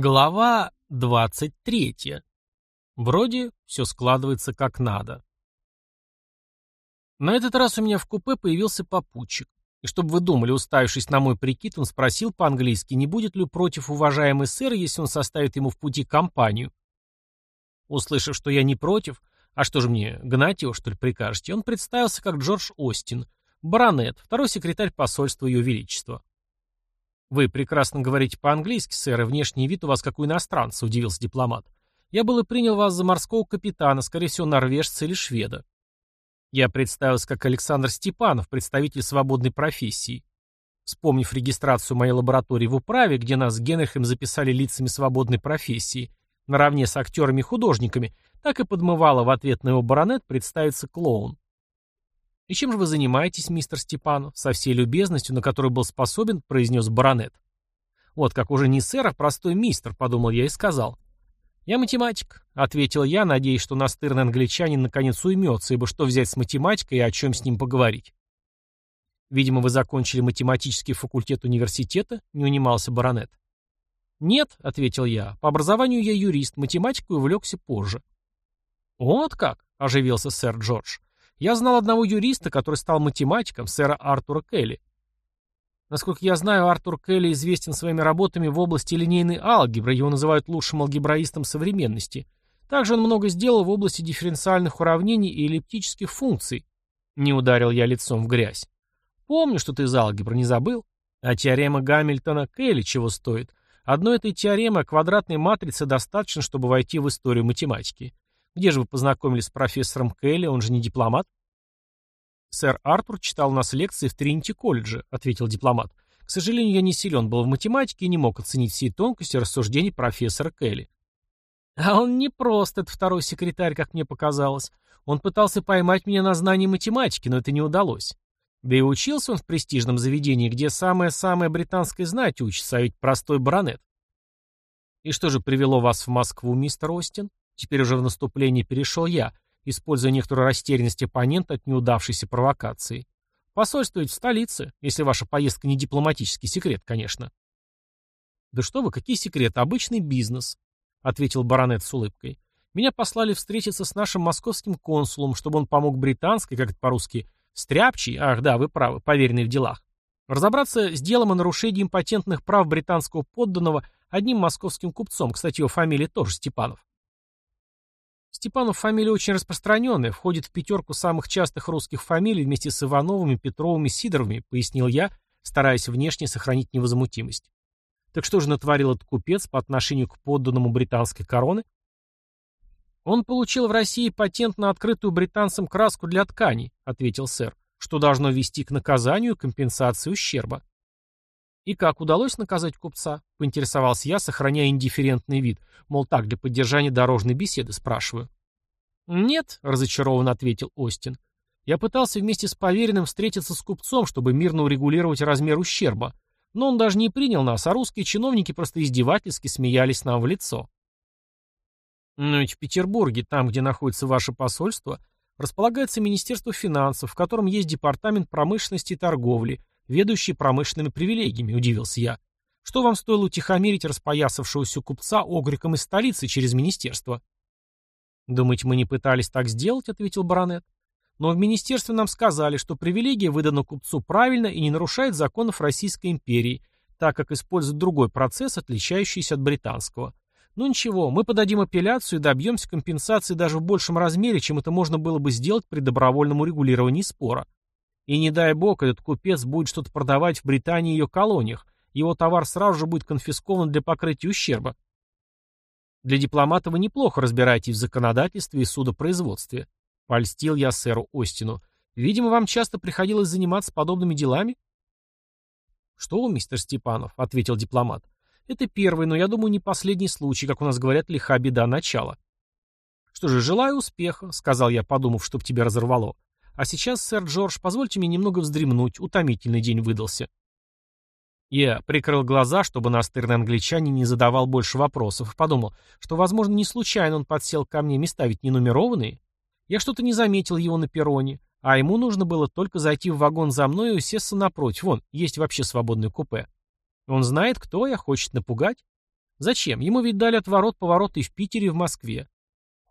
Глава 23. Вроде все складывается как надо. На этот раз у меня в купе появился попутчик. И чтобы вы думали, уставившись на мой прикид, он спросил по-английски, не будет ли против уважаемый сэр, если он составит ему в пути компанию. Услышав, что я не против, а что же мне, гнать его, что ли, прикажете, он представился как Джордж Остин, баронет, второй секретарь посольства Ее Величества. «Вы прекрасно говорите по-английски, сэр, и внешний вид у вас как у иностранца», — удивился дипломат. «Я был и принял вас за морского капитана, скорее всего, норвежца или шведа». Я представился как Александр Степанов, представитель свободной профессии. Вспомнив регистрацию моей лаборатории в управе, где нас с Генрихом записали лицами свободной профессии, наравне с актерами и художниками, так и подмывало в ответ на его баронет представиться клоун. «И чем же вы занимаетесь, мистер Степанов?» Со всей любезностью, на которую был способен, произнес баронет. «Вот как уже не сэр, а простой мистер», — подумал я и сказал. «Я математик», — ответил я, надеясь, что настырный англичанин наконец уймется, ибо что взять с математикой и о чем с ним поговорить. «Видимо, вы закончили математический факультет университета?» — не унимался баронет. «Нет», — ответил я, — «по образованию я юрист, математику увлекся позже». «Вот как», — оживился сэр Джордж, я знал одного юриста, который стал математиком, сэра Артура Келли. Насколько я знаю, Артур Келли известен своими работами в области линейной алгебры, его называют лучшим алгебраистом современности. Также он много сделал в области дифференциальных уравнений и эллиптических функций. Не ударил я лицом в грязь. Помню, что ты из алгебры, не забыл? А теорема Гамильтона Келли чего стоит? Одной этой теоремы о квадратной матрице достаточно, чтобы войти в историю математики. Где же вы познакомились с профессором Келли, он же не дипломат? Сэр Артур читал у нас лекции в Тринити-колледже, ответил дипломат. К сожалению, я не силен был в математике и не мог оценить все тонкости рассуждений профессора Келли. А он не просто этот второй секретарь, как мне показалось. Он пытался поймать меня на знании математики, но это не удалось. Да и учился он в престижном заведении, где самая-самая британская знать учится, а ведь простой баронет. И что же привело вас в Москву, мистер Остин? Теперь уже в наступление перешел я, используя некоторую растерянность оппонента от неудавшейся провокации. Посольство ведь в столице, если ваша поездка не дипломатический секрет, конечно. Да что вы, какие секреты, обычный бизнес, ответил баронет с улыбкой. Меня послали встретиться с нашим московским консулом, чтобы он помог британской, как это по-русски, стряпчий, ах да, вы правы, поверенный в делах, разобраться с делом о нарушении импотентных прав британского подданного одним московским купцом, кстати, его фамилия тоже Степанов. Степанов фамилия очень распространенная, входит в пятерку самых частых русских фамилий вместе с Ивановыми, Петровыми, Сидоровыми, пояснил я, стараясь внешне сохранить невозмутимость. Так что же натворил этот купец по отношению к подданному британской короны? Он получил в России патент на открытую британцам краску для тканей, ответил сэр, что должно вести к наказанию и компенсации ущерба. «И как удалось наказать купца?» — поинтересовался я, сохраняя индифферентный вид. Мол, так, для поддержания дорожной беседы спрашиваю. «Нет», — разочарованно ответил Остин. «Я пытался вместе с поверенным встретиться с купцом, чтобы мирно урегулировать размер ущерба. Но он даже не принял нас, а русские чиновники просто издевательски смеялись нам в лицо». «Но ведь в Петербурге, там, где находится ваше посольство, располагается Министерство финансов, в котором есть департамент промышленности и торговли, ведущий промышленными привилегиями, удивился я. Что вам стоило утихомирить распоясавшегося купца огриком из столицы через министерство? Думать мы не пытались так сделать, ответил баронет. Но в министерстве нам сказали, что привилегия выдана купцу правильно и не нарушает законов Российской империи, так как использует другой процесс, отличающийся от британского. Ну ничего, мы подадим апелляцию и добьемся компенсации даже в большем размере, чем это можно было бы сделать при добровольном урегулировании спора. И не дай бог, этот купец будет что-то продавать в Британии и ее колониях, его товар сразу же будет конфискован для покрытия ущерба. Для дипломата вы неплохо разбираетесь в законодательстве и судопроизводстве. Польстил я сэру Остину. Видимо, вам часто приходилось заниматься подобными делами? Что у мистер Степанов, ответил дипломат. Это первый, но я думаю, не последний случай, как у нас говорят, лиха беда начала. Что же, желаю успеха, сказал я, подумав, чтоб тебя разорвало. А сейчас, сэр Джордж, позвольте мне немного вздремнуть, утомительный день выдался». Я прикрыл глаза, чтобы настырный англичанин не задавал больше вопросов, и подумал, что, возможно, не случайно он подсел ко мне места ведь не нумерованные. Я что-то не заметил его на перроне, а ему нужно было только зайти в вагон за мной и усесться напротив. Вон, есть вообще свободное купе. Он знает, кто я, хочет напугать. Зачем? Ему ведь дали отворот-поворот и в Питере, и в Москве.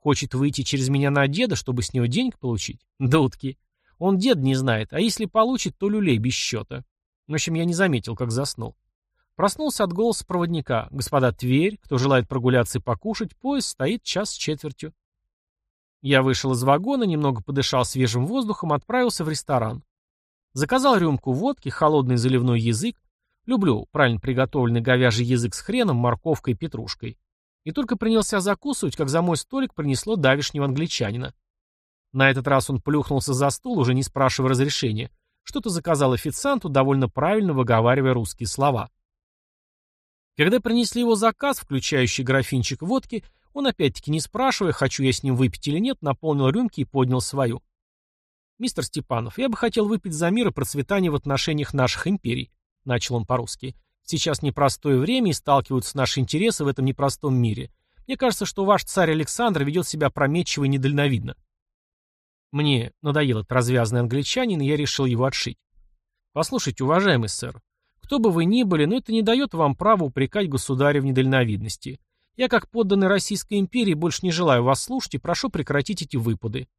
Хочет выйти через меня на деда, чтобы с него денег получить? Да. Он дед не знает, а если получит, то люлей без счета. В общем, я не заметил, как заснул. Проснулся от голоса проводника. «Господа, Тверь, кто желает прогуляться и покушать, поезд стоит час с четвертью». Я вышел из вагона, немного подышал свежим воздухом, отправился в ресторан. Заказал рюмку водки, холодный заливной язык. Люблю правильно приготовленный говяжий язык с хреном, морковкой и петрушкой. И только принялся закусывать, как за мой столик принесло давишнего англичанина. На этот раз он плюхнулся за стол, уже не спрашивая разрешения. Что-то заказал официанту, довольно правильно выговаривая русские слова. Когда принесли его заказ, включающий графинчик водки, он опять-таки не спрашивая, хочу я с ним выпить или нет, наполнил рюмки и поднял свою. «Мистер Степанов, я бы хотел выпить за мир и процветание в отношениях наших империй», — начал он по-русски. Сейчас непростое время и сталкиваются наши интересы в этом непростом мире. Мне кажется, что ваш царь Александр ведет себя прометчиво и недальновидно. Мне надоел этот развязанный англичанин, и я решил его отшить. Послушайте, уважаемый сэр, кто бы вы ни были, но это не дает вам права упрекать государя в недальновидности. Я, как подданный Российской империи, больше не желаю вас слушать и прошу прекратить эти выпады.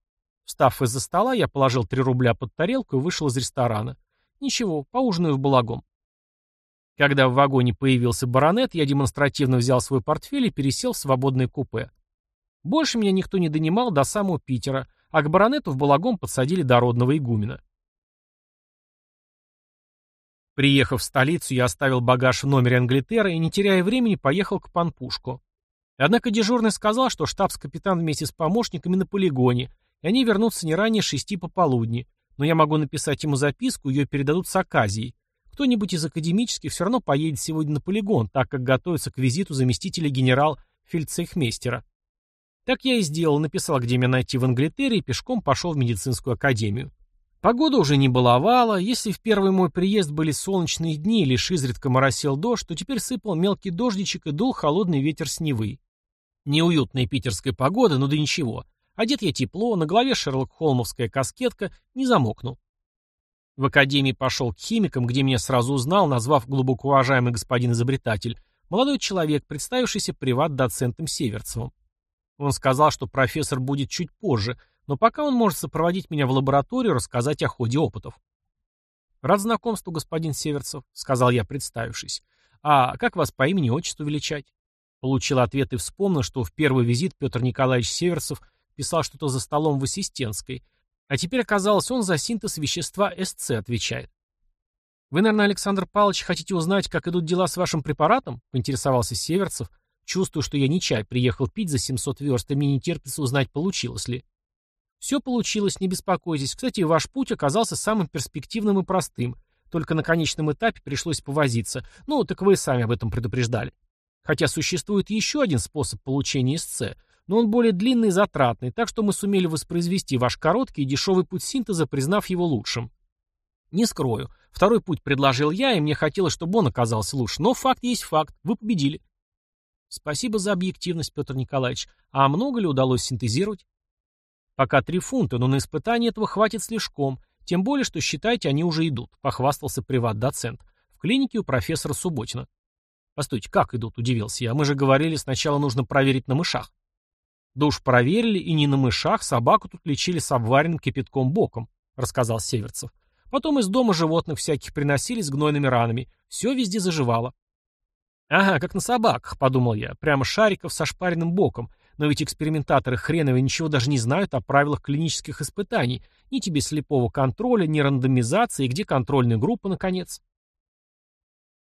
Встав из-за стола, я положил три рубля под тарелку и вышел из ресторана. Ничего, поужинаю в балагом. Когда в вагоне появился баронет, я демонстративно взял свой портфель и пересел в свободное купе. Больше меня никто не донимал до самого Питера, а к баронету в Балагом подсадили дородного игумена. Приехав в столицу, я оставил багаж в номере Англитера и, не теряя времени, поехал к Панпушку. Однако дежурный сказал, что штабс-капитан вместе с помощниками на полигоне, и они вернутся не ранее шести пополудни, но я могу написать ему записку, ее передадут с Аказией, кто-нибудь из академических все равно поедет сегодня на полигон, так как готовится к визиту заместителя генерал-фельдцейхмейстера. Так я и сделал, написал, где меня найти в Англитере, и пешком пошел в медицинскую академию. Погода уже не баловала, если в первый мой приезд были солнечные дни, лишь изредка моросил дождь, то теперь сыпал мелкий дождичек и дул холодный ветер с Невы. Неуютная питерская погода, но да ничего. Одет я тепло, на голове Шерлок-Холмовская каскетка, не замокнул. В академии пошел к химикам, где меня сразу узнал, назвав глубоко уважаемый господин изобретатель, молодой человек, представившийся приват-доцентом Северцевым. Он сказал, что профессор будет чуть позже, но пока он может сопроводить меня в лабораторию, рассказать о ходе опытов. «Рад знакомству, господин Северцев», — сказал я, представившись. «А как вас по имени-отчеству величать?» Получил ответ и вспомнил, что в первый визит Петр Николаевич Северцев писал что-то за столом в ассистентской — а теперь оказалось, он за синтез вещества СЦ отвечает. «Вы, наверное, Александр Павлович, хотите узнать, как идут дела с вашим препаратом?» — поинтересовался Северцев. Чувствую, что я не чай приехал пить за 700 верст, и мне не терпится узнать, получилось ли. Все получилось, не беспокойтесь. Кстати, ваш путь оказался самым перспективным и простым. Только на конечном этапе пришлось повозиться. Ну, так вы сами об этом предупреждали. Хотя существует еще один способ получения СЦ, но он более длинный и затратный, так что мы сумели воспроизвести ваш короткий и дешевый путь синтеза, признав его лучшим. Не скрою, второй путь предложил я, и мне хотелось, чтобы он оказался лучше, но факт есть факт, вы победили. Спасибо за объективность, Петр Николаевич. А много ли удалось синтезировать? Пока три фунта, но на испытание этого хватит слишком, тем более, что, считайте, они уже идут, похвастался приват-доцент. В клинике у профессора Субботина. Постойте, как идут, удивился я. Мы же говорили, сначала нужно проверить на мышах. Душ проверили, и не на мышах, собаку тут лечили с обваренным кипятком боком, рассказал Северцев. Потом из дома животных всяких приносили с гнойными ранами. Все везде заживало. «Ага, как на собаках», — подумал я. «Прямо шариков со шпаренным боком. Но ведь экспериментаторы хреновы ничего даже не знают о правилах клинических испытаний. Ни тебе слепого контроля, ни рандомизации, и где контрольная группа, наконец».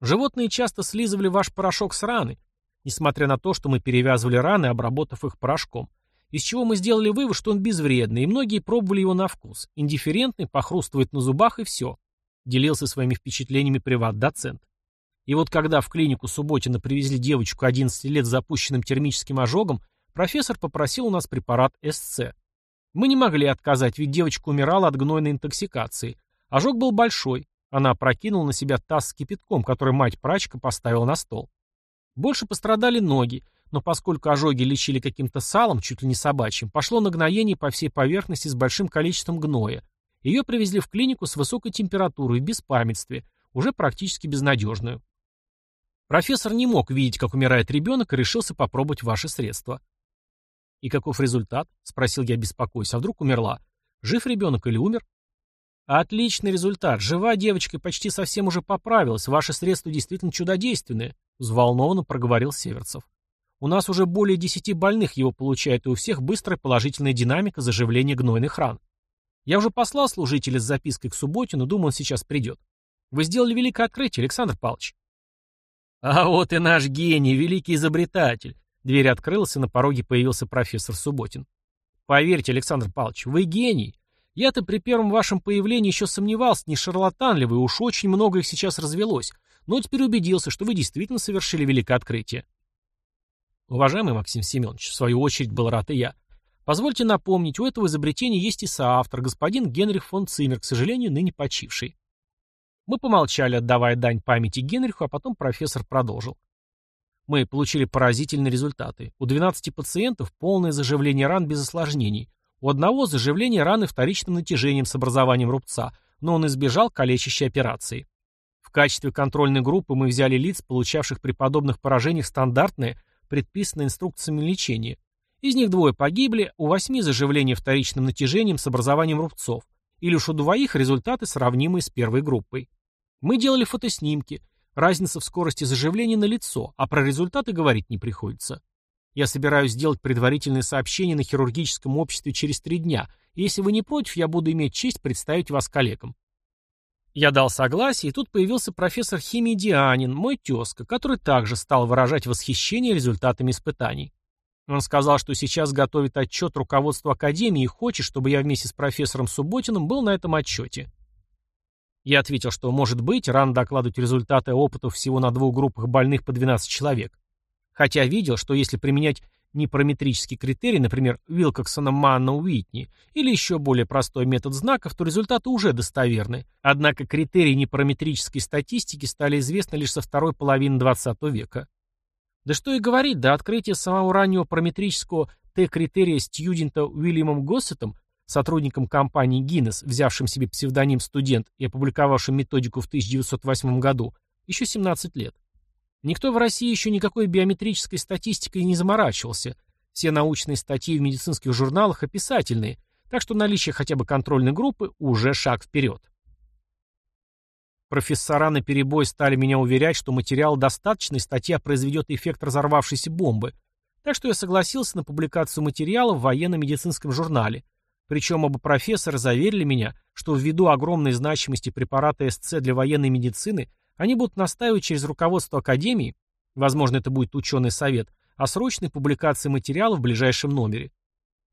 «Животные часто слизывали ваш порошок с раны», несмотря на то, что мы перевязывали раны, обработав их порошком. Из чего мы сделали вывод, что он безвредный, и многие пробовали его на вкус. Индифферентный, похрустывает на зубах и все. Делился своими впечатлениями приват-доцент. И вот когда в клинику Субботина привезли девочку 11 лет с запущенным термическим ожогом, профессор попросил у нас препарат СЦ. Мы не могли отказать, ведь девочка умирала от гнойной интоксикации. Ожог был большой. Она прокинула на себя таз с кипятком, который мать-прачка поставила на стол. Больше пострадали ноги, но поскольку ожоги лечили каким-то салом, чуть ли не собачьим, пошло нагноение по всей поверхности с большим количеством гноя. Ее привезли в клинику с высокой температурой в беспамятстве, уже практически безнадежную. Профессор не мог видеть, как умирает ребенок, и решился попробовать ваши средства. «И каков результат?» – спросил я, беспокоясь. «А вдруг умерла? Жив ребенок или умер?» «Отличный результат. Жива девочка почти совсем уже поправилась. Ваши средства действительно чудодейственные», — взволнованно проговорил Северцев. «У нас уже более десяти больных его получают, и у всех быстрая положительная динамика заживления гнойных ран. Я уже послал служителя с запиской к Субботину, думаю, он сейчас придет. Вы сделали великое открытие, Александр Павлович». «А вот и наш гений, великий изобретатель!» Дверь открылась, и на пороге появился профессор Субботин. «Поверьте, Александр Павлович, вы гений. Я-то при первом вашем появлении еще сомневался, не шарлатан ли вы, уж очень много их сейчас развелось, но теперь убедился, что вы действительно совершили великое открытие. Уважаемый Максим Семенович, в свою очередь был рад и я. Позвольте напомнить, у этого изобретения есть и соавтор, господин Генрих фон Циммер, к сожалению, ныне почивший. Мы помолчали, отдавая дань памяти Генриху, а потом профессор продолжил. Мы получили поразительные результаты. У 12 пациентов полное заживление ран без осложнений – у одного заживление раны вторичным натяжением с образованием рубца, но он избежал калечащей операции. В качестве контрольной группы мы взяли лиц, получавших при подобных поражениях стандартные, предписанные инструкциями лечение. Из них двое погибли, у восьми заживление вторичным натяжением с образованием рубцов, и лишь у двоих результаты сравнимы с первой группой. Мы делали фотоснимки, разница в скорости заживления на лицо, а про результаты говорить не приходится. Я собираюсь сделать предварительное сообщение на хирургическом обществе через три дня, если вы не против, я буду иметь честь представить вас коллегам». Я дал согласие, и тут появился профессор химии Дианин, мой тезка, который также стал выражать восхищение результатами испытаний. Он сказал, что сейчас готовит отчет руководству Академии и хочет, чтобы я вместе с профессором Субботиным был на этом отчете. Я ответил, что, может быть, рано докладывать результаты опытов всего на двух группах больных по 12 человек. Хотя видел, что если применять непараметрический критерий, например, Вилкоксона Манна Уитни, или еще более простой метод знаков, то результаты уже достоверны. Однако критерии непараметрической статистики стали известны лишь со второй половины XX века. Да что и говорить, до открытия самого раннего параметрического Т-критерия студента Уильямом Госсетом, сотрудником компании Guinness, взявшим себе псевдоним «студент» и опубликовавшим методику в 1908 году, еще 17 лет. Никто в России еще никакой биометрической статистикой не заморачивался. Все научные статьи в медицинских журналах описательные, так что наличие хотя бы контрольной группы уже шаг вперед. Профессора на перебой стали меня уверять, что материал достаточный, статья произведет эффект разорвавшейся бомбы. Так что я согласился на публикацию материала в военно-медицинском журнале. Причем оба профессора заверили меня, что ввиду огромной значимости препарата СЦ для военной медицины, они будут настаивать через руководство Академии, возможно, это будет ученый совет, о срочной публикации материала в ближайшем номере.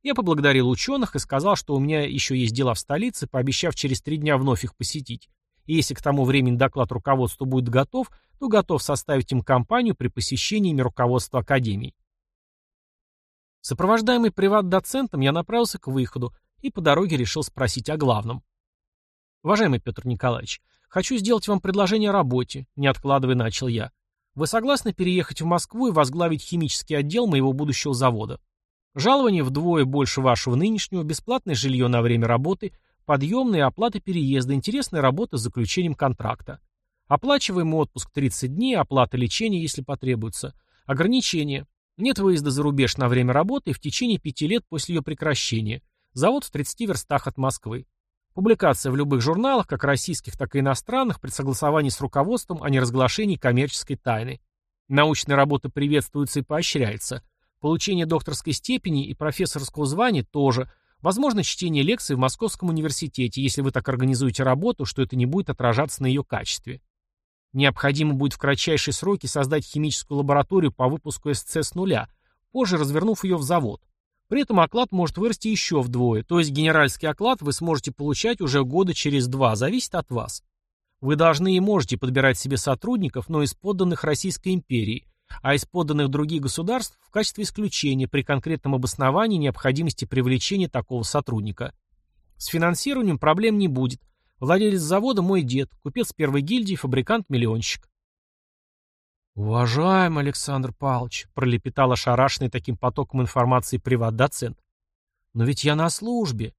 Я поблагодарил ученых и сказал, что у меня еще есть дела в столице, пообещав через три дня вновь их посетить. И если к тому времени доклад руководства будет готов, то готов составить им компанию при посещении ими руководства Академии. Сопровождаемый приват-доцентом, я направился к выходу и по дороге решил спросить о главном. «Уважаемый Петр Николаевич, хочу сделать вам предложение о работе», — не откладывая начал я. «Вы согласны переехать в Москву и возглавить химический отдел моего будущего завода? Жалование вдвое больше вашего нынешнего, бесплатное жилье на время работы, подъемные оплаты переезда, интересная работа с заключением контракта. Оплачиваемый отпуск 30 дней, оплата лечения, если потребуется. Ограничения. Нет выезда за рубеж на время работы и в течение пяти лет после ее прекращения. Завод в 30 верстах от Москвы. Публикация в любых журналах, как российских, так и иностранных, при согласовании с руководством о неразглашении коммерческой тайны. Научная работа приветствуется и поощряется. Получение докторской степени и профессорского звания тоже. Возможно, чтение лекций в Московском университете, если вы так организуете работу, что это не будет отражаться на ее качестве. Необходимо будет в кратчайшие сроки создать химическую лабораторию по выпуску СЦ с нуля, позже развернув ее в завод. При этом оклад может вырасти еще вдвое, то есть генеральский оклад вы сможете получать уже года через два, зависит от вас. Вы должны и можете подбирать себе сотрудников, но из подданных Российской империи, а из подданных других государств в качестве исключения при конкретном обосновании необходимости привлечения такого сотрудника. С финансированием проблем не будет. Владелец завода мой дед, купец первой гильдии, фабрикант-миллионщик. «Уважаемый Александр Павлович», — пролепетал ошарашенный таким потоком информации приват-доцент, «но ведь я на службе.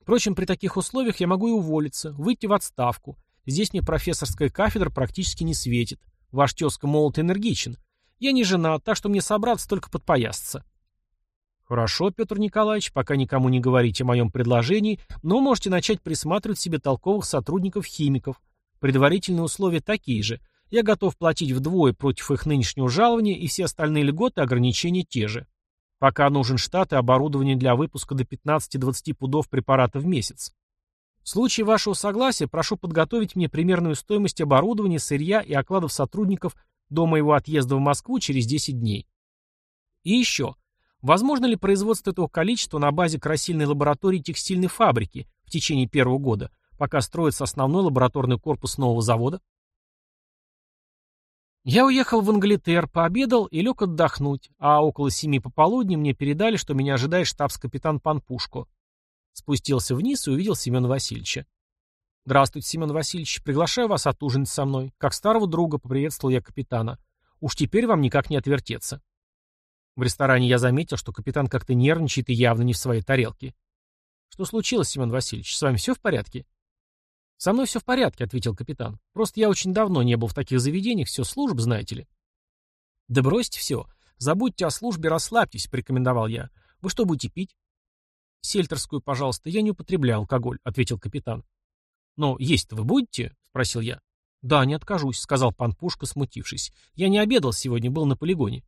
Впрочем, при таких условиях я могу и уволиться, выйти в отставку. Здесь мне профессорская кафедра практически не светит. Ваш тезка молод и энергичен. Я не жена, так что мне собраться только подпоясаться». «Хорошо, Петр Николаевич, пока никому не говорите о моем предложении, но можете начать присматривать себе толковых сотрудников-химиков. Предварительные условия такие же. Я готов платить вдвое против их нынешнего жалования, и все остальные льготы и ограничения те же. Пока нужен штат и оборудование для выпуска до 15-20 пудов препарата в месяц. В случае вашего согласия прошу подготовить мне примерную стоимость оборудования, сырья и окладов сотрудников до моего отъезда в Москву через 10 дней. И еще. Возможно ли производство этого количества на базе красильной лаборатории текстильной фабрики в течение первого года, пока строится основной лабораторный корпус нового завода? Я уехал в Англитер, пообедал и лег отдохнуть, а около семи пополудни мне передали, что меня ожидает штабс-капитан Панпушко. Спустился вниз и увидел Семена Васильевича. «Здравствуйте, Семен Васильевич. Приглашаю вас отужинать со мной. Как старого друга поприветствовал я капитана. Уж теперь вам никак не отвертеться». В ресторане я заметил, что капитан как-то нервничает и явно не в своей тарелке. «Что случилось, Семен Васильевич? С вами все в порядке?» «Со мной все в порядке», — ответил капитан. «Просто я очень давно не был в таких заведениях, все служб, знаете ли». «Да бросьте все. Забудьте о службе, расслабьтесь», — порекомендовал я. «Вы что будете пить?» «Сельтерскую, пожалуйста. Я не употребляю алкоголь», — ответил капитан. «Но есть-то вы будете?» — спросил я. «Да, не откажусь», — сказал пан Пушка, смутившись. «Я не обедал сегодня, был на полигоне».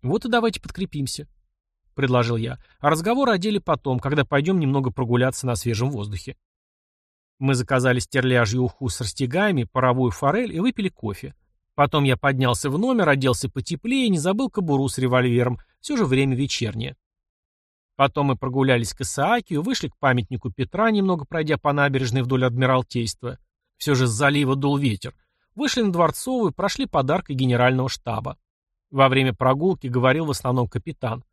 «Вот и давайте подкрепимся», — предложил я. «А разговор о деле потом, когда пойдем немного прогуляться на свежем воздухе». Мы заказали стерляжью уху с растягами, паровую форель и выпили кофе. Потом я поднялся в номер, оделся потеплее и не забыл кобуру с револьвером, все же время вечернее. Потом мы прогулялись к Исаакию, вышли к памятнику Петра, немного пройдя по набережной вдоль Адмиралтейства. Все же с залива дул ветер. Вышли на Дворцовую, прошли подаркой генерального штаба. Во время прогулки говорил в основном капитан.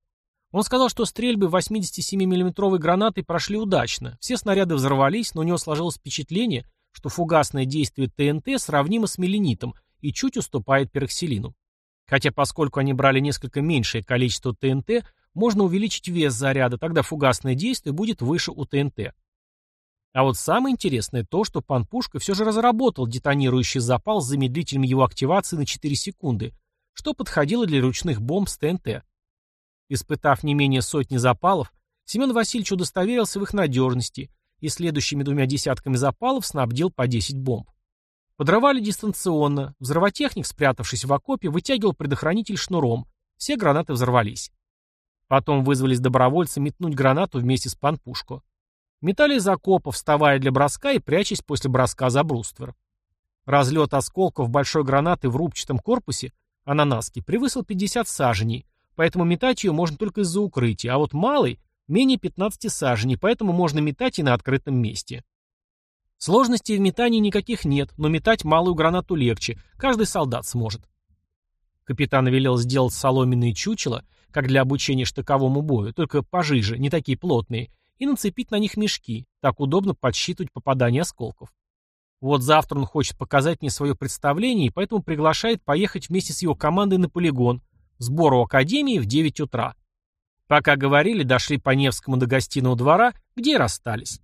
Он сказал, что стрельбы 87 миллиметровой гранатой прошли удачно, все снаряды взорвались, но у него сложилось впечатление, что фугасное действие ТНТ сравнимо с меленитом и чуть уступает пероксилину. Хотя поскольку они брали несколько меньшее количество ТНТ, можно увеличить вес заряда, тогда фугасное действие будет выше у ТНТ. А вот самое интересное то, что Панпушка все же разработал детонирующий запал с замедлителем его активации на 4 секунды, что подходило для ручных бомб с ТНТ. Испытав не менее сотни запалов, Семен Васильевич удостоверился в их надежности и следующими двумя десятками запалов снабдил по 10 бомб. Подрывали дистанционно, взрывотехник, спрятавшись в окопе, вытягивал предохранитель шнуром, все гранаты взорвались. Потом вызвались добровольцы метнуть гранату вместе с панпушко. Метали из окопа, вставая для броска и прячась после броска за бруствер. Разлет осколков большой гранаты в рубчатом корпусе, ананаски превысил 50 саженей – Поэтому метать ее можно только из-за укрытия, а вот малый – менее 15 саженей, поэтому можно метать и на открытом месте. Сложностей в метании никаких нет, но метать малую гранату легче, каждый солдат сможет. Капитан велел сделать соломенные чучела, как для обучения штыковому бою, только пожиже, не такие плотные, и нацепить на них мешки, так удобно подсчитывать попадание осколков. Вот завтра он хочет показать мне свое представление, и поэтому приглашает поехать вместе с его командой на полигон, Сбор у академии в 9 утра. Пока говорили, дошли по Невскому до гостиного двора, где расстались.